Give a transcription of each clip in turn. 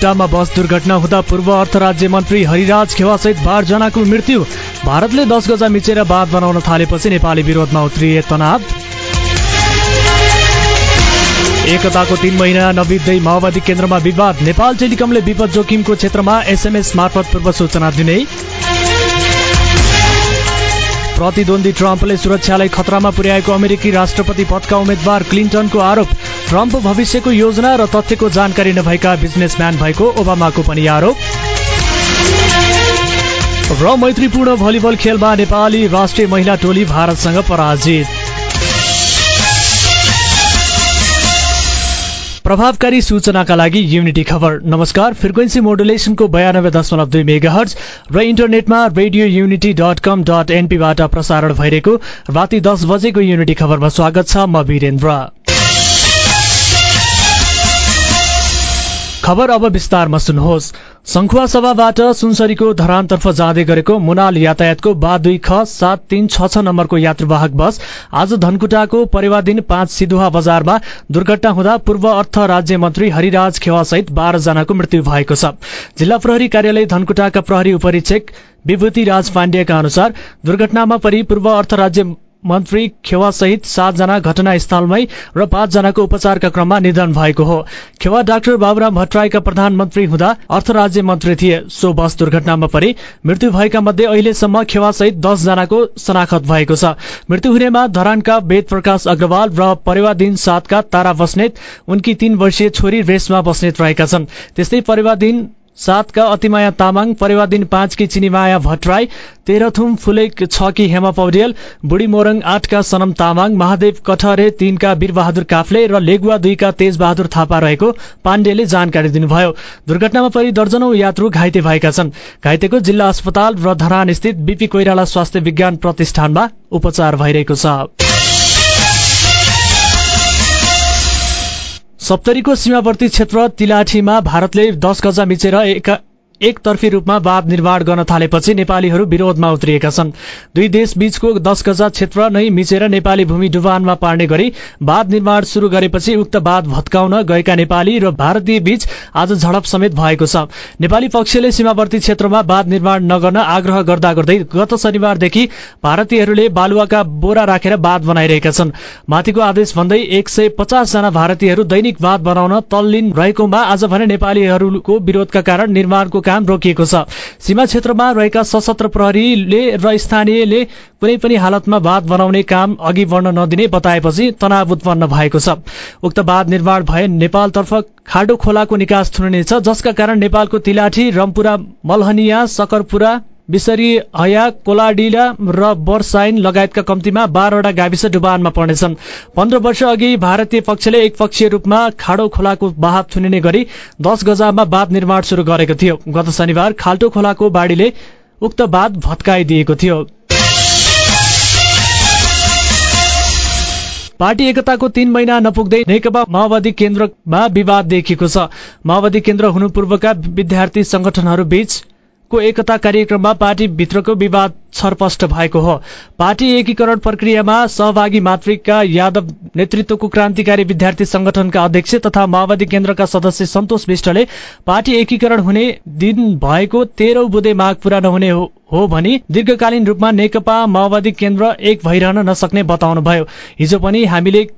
धनकुटामा बस दुर्घटना हुँदा पूर्व अर्थ राज्य मन्त्री हरिराज खेवासहित बाह्रजनाको मृत्यु। भारतले दस गजा मिचेर बाँध बनाउन थालेपछि नेपाली विरोधमा उत्रिए तनाव। एकताको तीन महिना नबित्दै माओवादी केन्द्रमा विवाद। नेपाल टेलिकमले विपद जोखिमको क्षेत्रमा एसएमएस मार्फत पूर्व सूचना दिने। प्रतिद्वन्दी ट्रम्पले सुरक्षालाई खतरामा पुर्याएको अमेरिकी राष्ट्रपति पदका उम्मेद्वार क्लिन्टनको आरोप। ट्रम्प भविष्यको योजना र तथ्यको जानकारी नभएका बिजनेसम्यान भएको ओबामाको पनि आरोप। र मैत्रीपूर्ण भलिबल खेलमा नेपाली राष्ट्रिय महिला टोली भारतसँग पराजित। प्रभावकारी सूचनाका लागि युनिटी खबर। नमस्कार फ्रिक्वेन्सी मोडुलेसनको बयानब्बे दशमलव दुई मेगा हर्ज र इन्टरनेटमा radio unity dot com dot एनपीबाट प्रसारण भइरहेको राति दस बजेको युनिटी खबरमा स्वागत छ म वीरेन्द्र। खबर अब विस्तारमा सुन्नुहोस्। सङ्खुवा सभाबाट सुनसरीको धरानतर्फ जाँदै गरेको मुनाल यातायातको बा दुई ख सात तीन छ छ नम्बरको यात्रुवाहक बस आज धनकुटाको परिवारदिन पाँच सिधुवा बजारमा दुर्घटना हुँदा पूर्व अर्थ राज्य मन्त्री हरिराज खेवासहित बाह्रजनाको मृत्यु भएको छ। जिल्ला प्रहरी कार्यालय धनकुटाका प्रहरी उपरीक्षक विभूति राज पाण्डेका अनुसार दुर्घटनामा परि पूर्व अर्थ राज्य मन्त्री खेवासहित सातजना घटनास्थलमै र पाँचजनाको उपचारका क्रममा निधन भएको हो। खेवा डाक्टर बाबुराम भट्टराईका प्रधानमन्त्री हुँदा अर्थ राज्य मन्त्री थिए। सो बस दुर्घटनामा परि मृत्यु भएका मध्ये अहिलेसम्म खेवासहित दसजनाको शनाखत भएको छ। मृत्यु हुनेमा धरानका वेद प्रकाश अग्रवाल र परिवार दिन सातका तारा बस्नेत उनकी तीन वर्षीय छोरी रेशमा बस्नेत रहेका छन्। त्यस्तै परिवार दिन सातका अतिमाया तामाङ परिवारदिन पाँचकी चिनीमाया भट्टराई तेह्रथुम फुलेक छकी हेमा पौडेल बुढी मोरङ आठका सनम तामाङ महादेव कठहरे तीनका वीरबहादुर काफ्ले र लेगुवा दुईका तेजबहादुर थापा रहेको पाण्डेले जानकारी दिनुभयो। दुर्घटनामा परि दर्जनौ यात्रु घाइते भएका छन्। घाइतेको जिल्ला अस्पताल र धरान स्थित बीपी कोइराला स्वास्थ्य विज्ञान प्रतिष्ठानमा उपचार भइरहेको छ। सप्तरीको सीमावर्ती क्षेत्र तिलाठीमा भारतले दस गजा मिचेर एक एकतर्फी रूपमा बाँध निर्माण गर्न थालेपछि नेपालीहरू विरोधमा उत्रिएका छन्। दुई देश बीचको दस गजा क्षेत्र नै मिचेर नेपाली भूमि डुबानमा पार्ने गरी बाँध निर्माण शुरू गरेपछि उक्त बाँध भत्काउन गएका नेपाली र भारतीय बीच आज झडप समेत भएको छ। नेपाली पक्षले सीमावर्ती क्षेत्रमा बाँध निर्माण नगर्न आग्रह गर्दा गर्दै गत शनिबारदेखि भारतीयहरूले बालुवाका बोरा राखेर बाँध बनाइरहेका छन्। माथिको आदेश भन्दै एक सय पचासजना भारतीयहरू दैनिक बाँध बनाउन तल्लीन रहेकोमा आज भने नेपालीहरूको विरोधका कारण निर्माणको काम रोकिएको छ। सीमा क्षेत्रमा रहेका सशस्त्र प्रहरीले र स्थानीयले कुनै पनि हालतमा बाँध बनाउने काम अघि बढ्न नदिने बताएपछि तनाव उत्पन्न भएको छ। उक्त बाँध निर्माण भए नेपालतर्फ खाडो खोलाको निकास थुनिनेछ जसका कारण नेपालको तिलाठी रम्पुरा मलहनिया सकरपुरा बिसरी हया कोलाडिला र वर्साइन लगायतका कम्तीमा बाह्रवटा गाविस डुबानमा पर्नेछन्। पन्ध्र वर्ष अघि भारतीय पक्षले एकपक्षीय रूपमा खाडो खोलाको बहाव थुनिने गरी दस गजामा बाँध निर्माण शुरू गरेको थियो। गत शनिबार खाल्टो खोलाको बाढीले उक्त बाँध भत्काइदिएको थियो। पार्टी एकताको तीन महिना नपुग्दै नेकपा माओवादी केन्द्रमा विवाद देखिएको छ। माओवादी केन्द्र हुनु पूर्वका विद्यार्थी संगठनहरू बीच को एकता कार्यक्रममा पार्टी भित्रको विवाद छरपष्ट भएको हो। पार्टी एकीकरण प्रक्रियामा सहभागी मातृका यादव नेतृत्वको क्रान्तिकारी विद्यार्थी संगठनका अध्यक्ष तथा माओवादी केन्द्रका सदस्य सन्तोष विष्टले पार्टी एकीकरण हुने दिन भएको तेह्रौं बुधे माग पूरा नहुने हो भनी दीर्घकालीन रूपमा नेकपा माओवादी केन्द्र एक भइरहन नसक्ने बताउनुभयो। हिजो पनि हामीले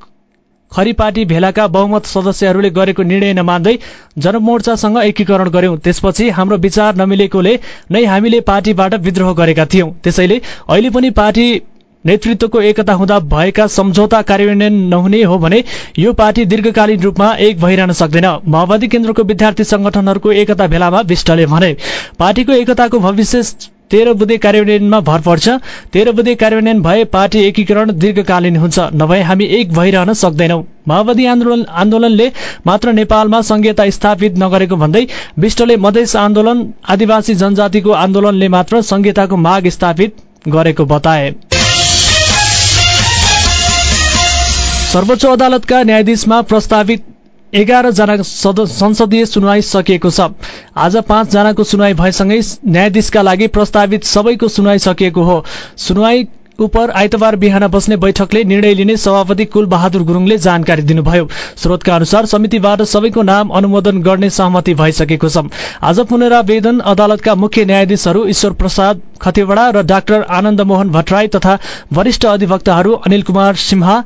खरी पार्टी भेलाका बहुमत सदस्यहरूले गरेको निर्णय नमान्दै जनमोर्चासँग एकीकरण गर्यौं। त्यसपछि हाम्रो विचार नमिलेकोले नै हामीले पार्टीबाट विद्रोह गरेका थियौं। त्यसैले अहिले पनि पार्टी नेतृत्वको एकता हुँदा भएका सम्झौता कार्यान्वयन नहुने हो भने यो पार्टी दीर्घकालीन रूपमा एक भइरहन सक्दैन। माओवादी केन्द्रको विद्यार्थी संगठनहरूको एकता भेलामा विष्टले भने पार्टीको एकताको भविष्य तेह्र बुधे कार्यान्वयनमा भर पर्छ। तेह्र बुधे कार्यान्वयन भए पार्टी एकीकरण दीर्घकालीन हुन्छ। नभए हामी एक भइरहन सक्दैनौ। माओवादी आन्दोलन आन्दोलनले मात्र नेपालमा संघीयता स्थापित नगरेको भन्दै विष्टले मधेस आन्दोलन आदिवासी जनजातिको आन्दोलनले मात्र संघीयताको माग स्थापित गरेको बताए। सर्वोच्च अदालतका न्यायाधीशमा प्रस्तावित एघार जना संसदीय सुनवाई सकिएको छ। आज पाँचजनाको सुनवाई भएसँगै न्यायाधीशका लागि प्रस्तावित सबैको सुनवाई सकिएको हो। सुनवाई उप आइतबार बिहान बस्ने बैठकले निर्णय लिने सभापति कुलबहादुर गुरुङले जानकारी दिनुभयो। स्रोतका अनुसार समितिबाट सबैको नाम अनुमोदन गर्ने सहमति भइसकेको छ। आज पुनरावेदन अदालतका मुख्य न्यायाधीशहरू ईश्वर प्रसाद खतिवड़ा र डाक्टर आनन्द मोहन भट्टराई तथा वरिष्ठ अधिवक्ताहरू अनिल कुमार सिम्हा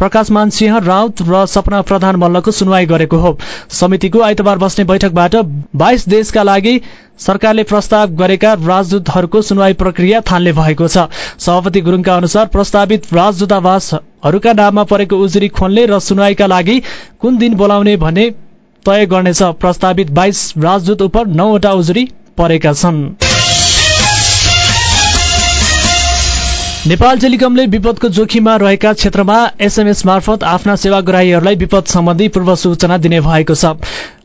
प्रकाशमान सिंह राउत र सपना प्रधान मल्लको सुनवाई गरेको हो। समितिको आइतबार बस्ने बैठकबाट बाइस देशका लागि सरकारले प्रस्ताव गरेका राजदूतहरूको सुनवाई प्रक्रिया थाल्ने भएको छ। सभापति गुरूङका अनुसार प्रस्तावित राजदूतावासहरूका नाममा परेको उजुरी खोल्ने र सुनवाईका लागि कुन दिन बोलाउने भन्ने तय गर्नेछ। प्रस्तावित बाइस राजदूत उप नौवटा उजुरी परेका छन्। नेपाल टेलिकमले विपदको जोखिममा रहेका क्षेत्रमा एसएमएस मार्फत आफ्ना सेवाग्राहीहरूलाई विपद सम्बन्धी पूर्व सूचना दिने भएको छ।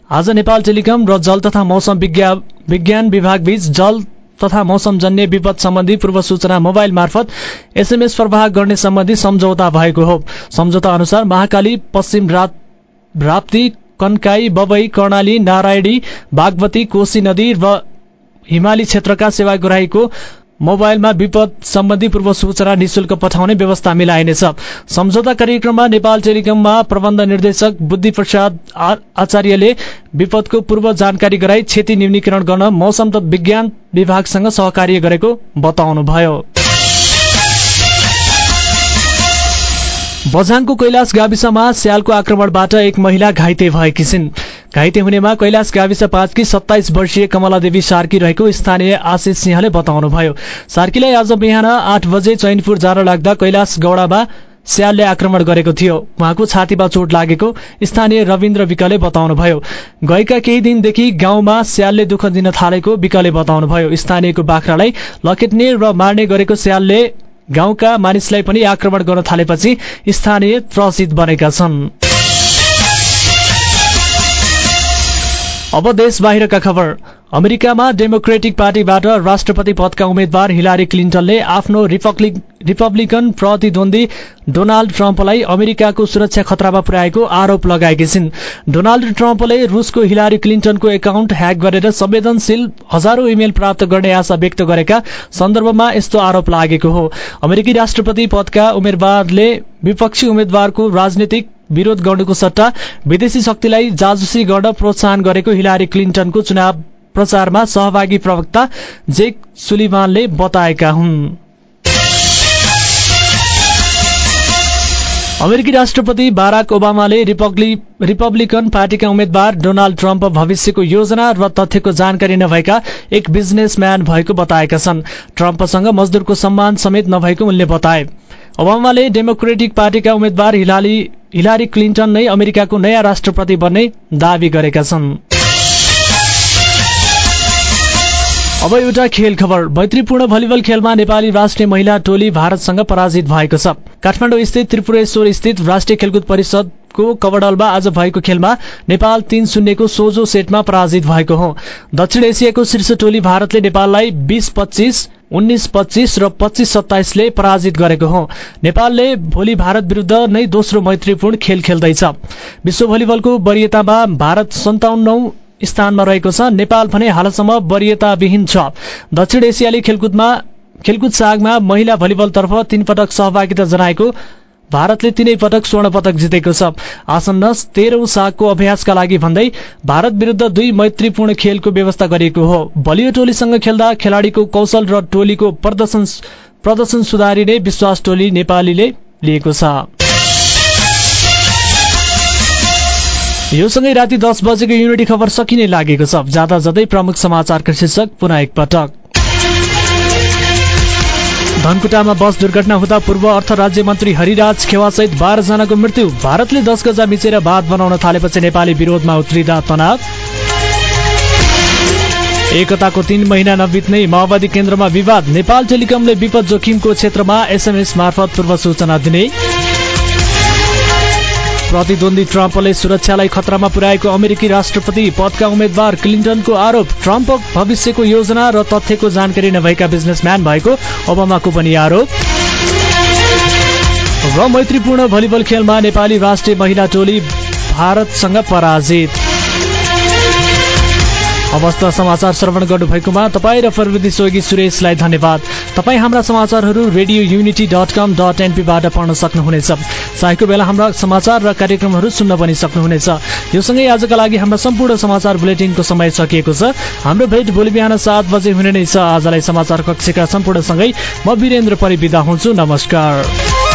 आज नेपाल टेलिकम र जल तथा मौसम विज्ञान विभागबीच जल तथा मौसमजन्य विपद सम्बन्धी पूर्व सूचना मोबाइल मार्फत एसएमएस प्रवाह गर्ने सम्बन्धी सम्झौता भएको हो। सम्झौता अनुसार महाकाली पश्चिम राप्ती कन्काई बबई कर्णाली नारायणी बागवती कोशी नदी र हिमाली क्षेत्रका सेवाग्राहीको मोबाइलमा विपद सम्बन्धी पूर्व सूचना निशुल्क पठाउने व्यवस्था मिलाइनेछ। सम्झौता कार्यक्रममा नेपाल टेलिकममा प्रबन्ध निर्देशक बुद्धि प्रसाद आचार्यले विपदको पूर्व जानकारी गराई क्षति न्यूनीकरण गर्न मौसम विज्ञान विभागसँग सहकार्य गरेको बताउनुभयो। बझाङको कैलाश गाविसमा स्यालको आक्रमणबाट एक महिला घाइते भएकी छिन्। घाइते हुनेमा कैलाश गाविस पाँचकी सत्ताइस वर्षीय कमला देवी सार्की रहेको स्थानीय आशिष सिंहले बताउनुभयो। सार्कीलाई आज बिहान आठ बजे चैनपुर जान लाग्दा कैलाश गौडामा स्यालले आक्रमण गरेको थियो। उहाँको छातीमा चोट लागेको स्थानीय रविन्द्र विकले बताउनुभयो। गएका केही दिनदेखि गाउँमा स्यालले दुःख दिन थालेको विकले बताउनुभयो। स्थानीयको बाख्रालाई लकेट्ने र मार्ने गरेको स्यालले गाउँका मानिसलाई पनि आक्रमण गर्न थालेपछि स्थानीय त्रसित बनेका छन्। अब देश बाहिरका खबर। अमेरिकामा डेमोक्रेटिक पार्टीबाट राष्ट्रपति पदका उम्मेद्वार हिलारी क्लिन्टनले आफ्नो रिपब्लिकन प्रतिद्वन्दी डोनाल्ड ट्रम्पलाई अमेरिकाको सुरक्षा खतरामा पुर्याएको आरोप लगाएकी छिन्। डोनाल्ड ट्रम्पले रुसको हिलारी क्लिन्टनको एकाउन्ट ह्याक गरेर संवेदनशील हजारौं इमेल प्राप्त गर्ने आशा व्यक्त गरेका सन्दर्भमा यस्तो आरोप लागेको हो। अमेरिकी राष्ट्रपति पदका उम्मेद्वारले विपक्षी उम्मेद्वारको राजनीतिक विरोध गर्नुको सट्टा विदेशी शक्तिलाई जाजुसी गर्न प्रोत्साहन गरेको हिलारी क्लिन्टनको चुनाव प्रचारमा सहभागी प्रवक्ता जेक सुलिवानले बताएका हुन्। अमेरिकी राष्ट्रपति बाराक ओबामाले रिपब्लिकन पार्टीका उम्मेद्वार डोनाल्ड ट्रम्प भविष्यको योजना र तथ्यको जानकारी नभएका एक बिजनेसम्यान भएको बताएका छन्। ट्रम्पसँग मजदुरको सम्मान समेत नभएको उनले बताए। ओबामाले डेमोक्रेटिक पार्टीका उम्मेद्वार हिलारी क्लिन्टन नै अमेरिकाको नयाँ राष्ट्रपति बन्ने दावी गरेका छन्। अब एउटा खेल खबर। मैत्रीपूर्ण भलिबल खेलमा नेपाली राष्ट्रिय महिला टोली भारतसँग पराजित भएको छ। काठमाडौँ स्थित त्रिपुरेश्वर स्थित राष्ट्रिय खेलकुद परिषदको कवडलमा आज भएको खेलमा नेपाल तीन शून्यको सोझो सेटमा पराजित भएको हो। दक्षिण एसियाको शीर्ष टोली भारतले नेपाललाई बीस पच्चिस उन्नाइस पच्चिस र पच्चिस सत्ताइसले पराजित गरेको हो। नेपालले भोलि भारत विरूद्ध नै दोस्रो मैत्रीपूर्ण खेल खेल्दैछ। विश्व भलिबलको वरियतामा भारत सन्ताउन्नौ स्थानमा रहेको छ। नेपाल भने हालसम्म वरियताविहीन छ। दक्षिण एसियाली खेलकुदमा खेलकुद सागमा महिला भलिबलतर्फ तीन पटक सहभागिता जनाएको भारतले तीनै पटक स्वर्ण पदक जितेको छ। आसन्न तेह्रौं सागको अभ्यासका लागि भन्दै भारत विरूद्ध दुई मैत्रीपूर्ण खेलको व्यवस्था गरिएको हो। बलियो टोलीसँग खेल्दा खेलाड़ीको कौशल र टोलीको प्रदर्शन प्रदर्शन सुधारिने विश्वास टोली नेपालीले लिएको छ। यो सँगै राति दस बजेको युनिटी खबर सकिने लागेको छ। जाँदा जाँदै प्रमुख समाचारका शीर्षक पुनः एकपटक धनकुटामा बस दुर्घटना हुँदा पूर्व अर्थ राज्य मन्त्री हरिराज खेवासहित बाह्रजनाको मृत्यु। भारतले दस गजा मिचेर बाँध बनाउन थालेपछि नेपाली विरोधमा उत्रिँदा तनाव। एकताको तीन महिना नबित्नै माओवादी केन्द्रमा विवाद। नेपाल टेलिकमले विपद जोखिमको क्षेत्रमा एसएमएस मार्फत पूर्व सूचना दिने। प्रतिद्वन्दी ट्रम्पले सुरक्षालाई खतरामा पुर्याएको अमेरिकी राष्ट्रपति पदका उम्मेद्वार क्लिन्टनको आरोप। ट्रम्प भविष्यको योजना र तथ्यको जानकारी नभएका बिजनेसम्यान भएको ओबामाको पनि आरोप। र मैत्रीपूर्ण भलिबल खेलमा नेपाली राष्ट्रिय महिला टोली भारतसँग पराजित। अवस्थ समाचार श्रवण गर्नुभएकोमा तपाईँ र प्रविधि सहयोगी सुरेशलाई धन्यवाद। तपाईँ हाम्रा समाचारहरू Radio Unity dot com dot एनपीबाट पढ्न सक्नुहुनेछ। चाहेको बेला हाम्रा समाचार र कार्यक्रमहरू सुन्न पनि सक्नुहुनेछ। यो सँगै आजका लागि हाम्रा सम्पूर्ण समाचार बुलेटिनको समय सकिएको छ। हाम्रो भेट भोलि बिहान सात बजे हुने नै छ। आजलाई समाचार कक्षका सम्पूर्णसँगै म वीरेन्द्र परिविदा हुन्छु। नमस्कार।